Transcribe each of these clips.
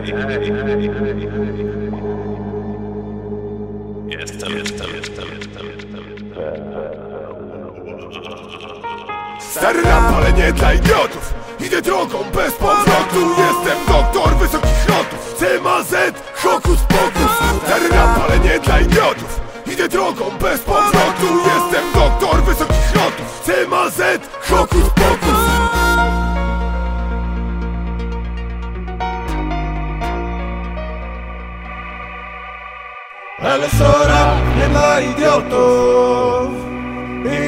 Jestem, jestem, jestem, jestem, jestem. Stary rap, ale nie dla idiotów. Idę drogą bez powrotu. Jestem doktor wysokich lotów CMAZ, hokus pokus Stary rap, ale nie dla idiotów. Idę drogą bez powrotu. Jestem doktor wysokich lotów CMAZ, hokus Ale sora, nie ma idiotów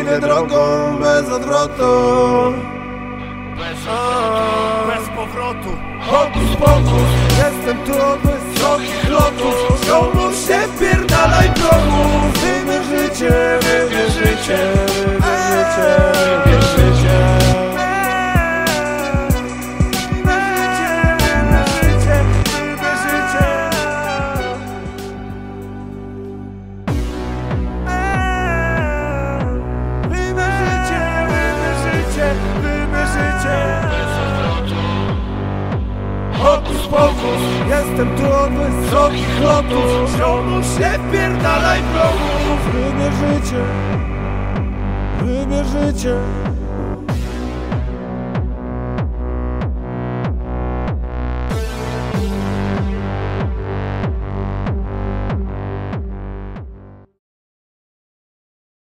Idę drogą bez odwrotu. Bez powrotu. Hokus pokus, jestem tu od wysokich lotów jestem tu od wysokich lotów Ziomu się wpierdalaj progów. Wybierz życie, wybierz życie